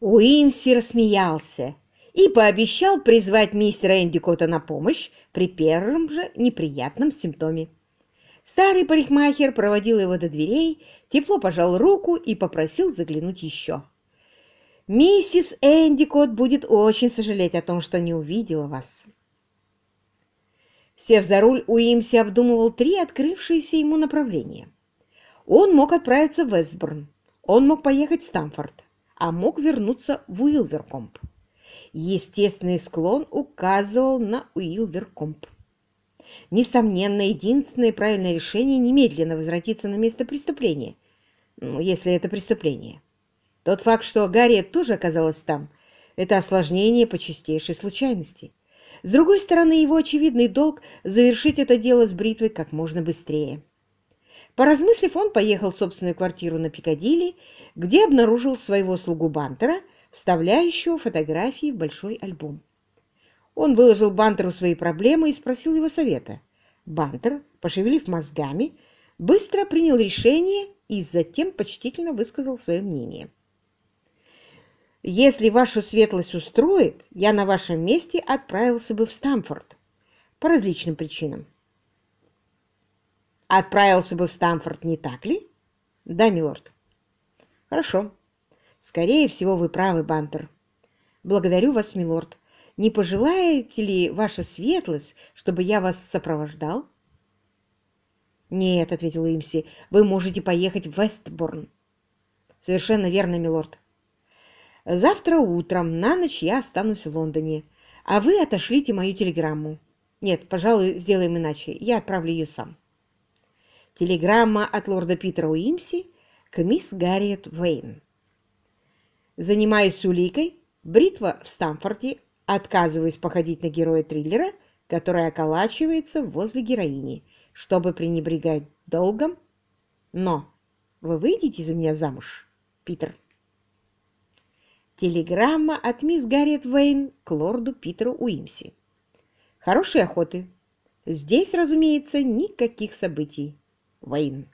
Уимси рассмеялся и пообещал призвать мистера Эндикота на помощь при первом же неприятном симптоме. Старый парикмахер проводил его до дверей, тепло пожал руку и попросил заглянуть еще. «Миссис Эндикот будет очень сожалеть о том, что не увидела вас». Сев за руль, Уимси обдумывал три открывшиеся ему направления. Он мог отправиться в Вестбурн, он мог поехать в Стамфорд, а мог вернуться в Уилверкомп. Естественный склон указывал на Уилверкомп. Несомненно, единственное правильное решение немедленно возвратиться на место преступления, ну, если это преступление. Тот факт, что Гарриет тоже оказалась там, это осложнение по чистейшей случайности. С другой стороны, его очевидный долг завершить это дело с бритвой как можно быстрее. Поразмыслив, он поехал в собственную квартиру на Пикадилли, где обнаружил своего слугу Бантера, вставляющего фотографии в большой альбом. Он выложил Бантеру свои проблемы и спросил его совета. Бантер, пошевелив мозгами, быстро принял решение и затем почтительно высказал свое мнение. «Если вашу светлость устроит, я на вашем месте отправился бы в Стамфорд. По различным причинам». «Отправился бы в Стамфорд, не так ли?» «Да, милорд». «Хорошо. Скорее всего, вы правы, Бантер. Благодарю вас, милорд. Не пожелаете ли, ваша светлость, чтобы я вас сопровождал? Нет, ответил Имси, вы можете поехать в Вестборн. Совершенно верно, милорд. Завтра утром на ночь я останусь в Лондоне, а вы отошлите мою телеграмму. Нет, пожалуй, сделаем иначе. Я отправлю ее сам. Телеграмма от лорда Питера Уимси к мисс Гарриет Вейн. Занимаюсь уликой. Бритва в Стамфорде отказываюсь походить на героя триллера, который околачивается возле героини, чтобы пренебрегать долгом. Но вы выйдете за меня замуж, Питер? Телеграмма от мисс Гарриет Вейн к лорду Питеру Уимси. Хорошей охоты. Здесь, разумеется, никаких событий. Вейн.